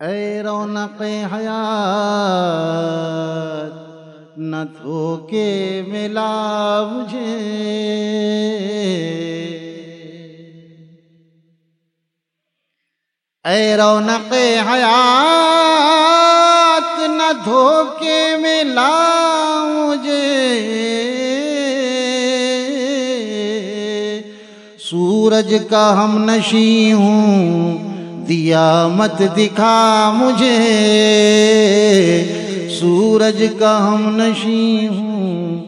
اے رونق حیات، نہ دھوکے ملا مجھے۔ اے رونق حیات، نہ دھوکے ملا مجھے۔ سورج کا ہم نشی ہوں دیا مت دکھا مجھے۔ سورج کا ہم نشی ہوں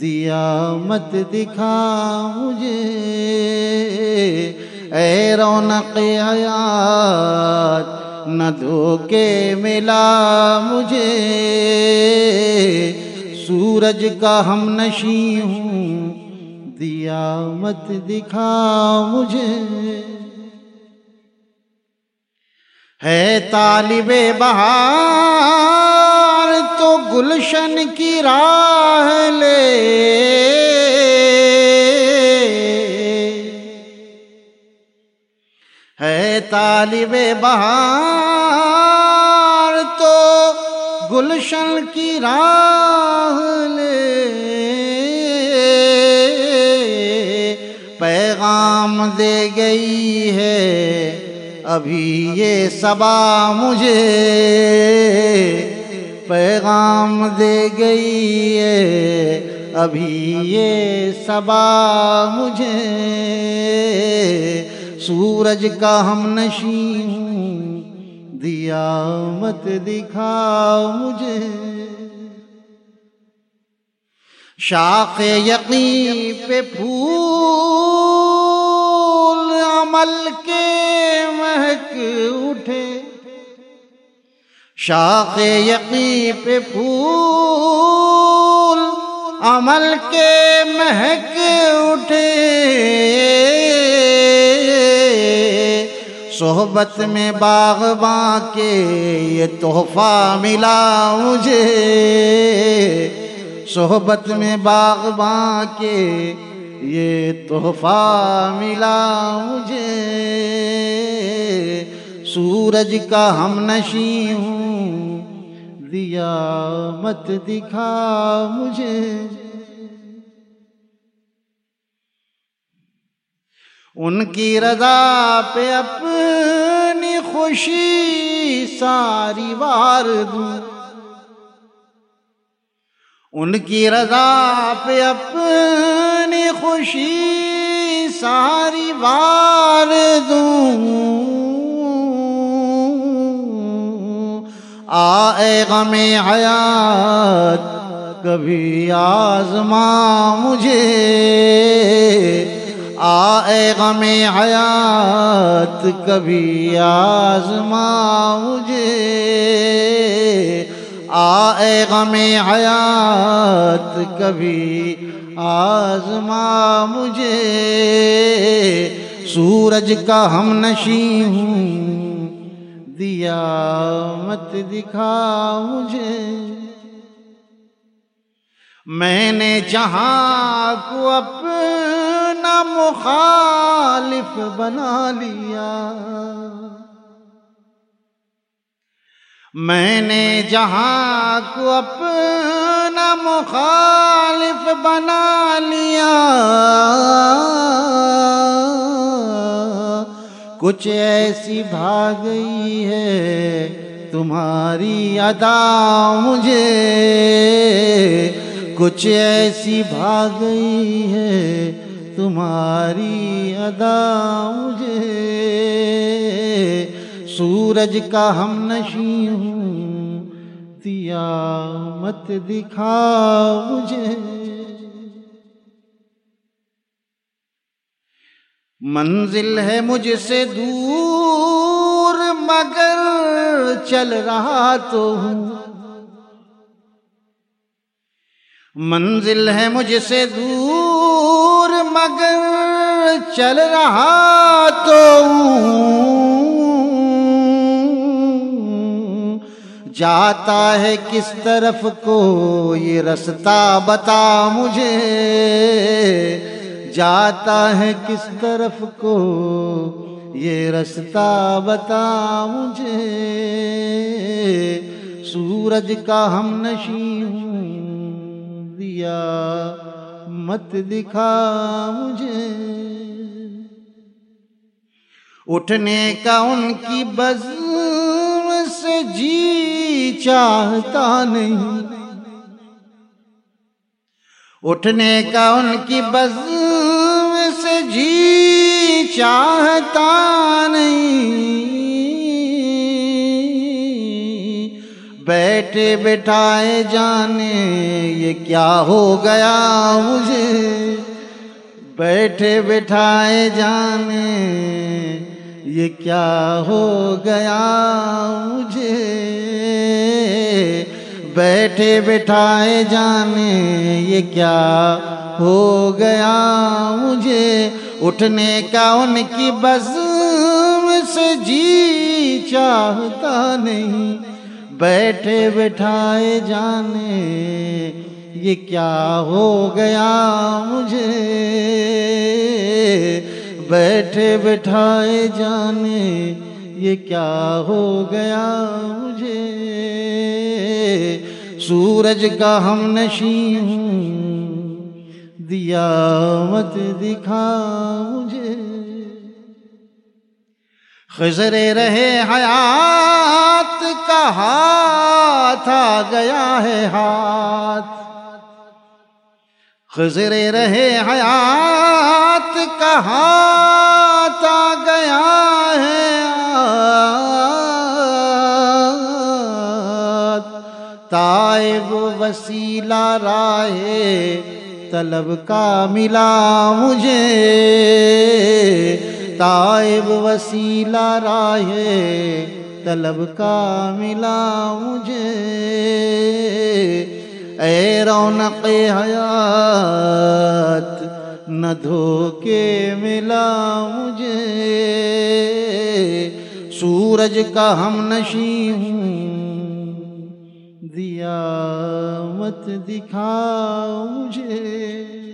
دیا مت دکھا مجھے۔ اے رونق حیات، نہ دھوکے ملا مجھے۔ سورج کا ہم نشی ہوں دیا مت دکھا مجھے۔ ہے طالب بہار تو گلشن کی راہ لے۔ ہے طالب بہار تو گلشن کی راہ لے۔ پیغام دے گئی ہے ابھی یہ سبا مجھے پیغام دے گئی ہے۔ ابھی یہ سبا مجھے سورج کا ہم نشی ہوں دیا مت دکھا مجھے۔ شاخ یقین پہ پھول عمل کے مہک اٹھے۔ شاخ یقین پہ پھول عمل کے مہک اٹھے۔ صحبت میں باغباں کے یہ تحفہ ملا مجھے۔ صحبت میں باغباں کے یہ تحفہ ملا مجھے۔ سورج کا ہم نشی ہوں۔ دیا مت دکھا مجھے۔ ان کی رضا پہ اپنی خوشی ساری وار دوں۔ ان کی رضا پہ اپنی خوشی ساری وار دوں۔ آئے غم حیات، کبھی آزما مجھے۔ آئے غم حیات، کبھی آزما مجھے۔ آئے غم حیات، کبھی آزما مجھے۔ سورج کا ہم نشی ہوں دیا، مت دکھا مجھے۔ میں نے جہاں کو اپنا مخالف بنا لیا۔ میں نے جہاں کو اپنا مخالف بنا لیا۔ کچھ ایسی بھاگ گئی ہے، تمہاری ادا مجھے۔ کچھ ایسی بھاگ گئی ہے، تمہاری ادا مجھے۔ سورج کا ہم نشی ہوں دیا مت دکھا مجھے۔ منزل ہے مجھ سے دور، مگر چل رہا تو ہوں۔ منزل ہے مجھ سے دور، مگر چل رہا تو ہوں۔ جاتا ہے کس طرف کو یہ رستہ بتا مجھے۔ جاتا ہے کس طرف کو؟ یہ رستہ بتا مجھے۔ سورج کا ہم نشی ہوں دیا، مت دکھا مجھے۔ اٹھنے کا ان کی بزم سے جی چاہتا نہیں۔ اٹھنے کا ان کی بزم جی چاہتا نہیں۔ بیٹھے بٹھائے جانے، یہ کیا ہو گیا مجھے؟ بیٹھے بٹھائے جانے، یہ کیا ہو گیا مجھے؟ بیٹھے بٹھائے جانے، یہ کیا ہو گیا مجھے اٹھنے کا ان کی بزم سے جی چاہتا نہیں۔ بیٹھے بٹھائے جانے، یہ کیا ہو گیا مجھے؟ بیٹھے بٹھائے جانے، یہ کیا ہو گیا مجھے؟ سورج کا ہم نشی ہوں دیا مت دکھا مجھے۔ خزرے رہے حیات کا ہاتھ آ گیا ہے ہاتھ۔ خزرے رہے حیات کا ہاتھ آ گیا ہے تائب وسیلہ رائے طلب کا ملا مجھے۔ تائب وسیلہ رائے طلب کا ملا مجھے۔ اے رونق حیات نہ دھوکے ملا مجھے۔ سورج کا ہم نشی ہوں۔ دیا مت دکھا مجھے۔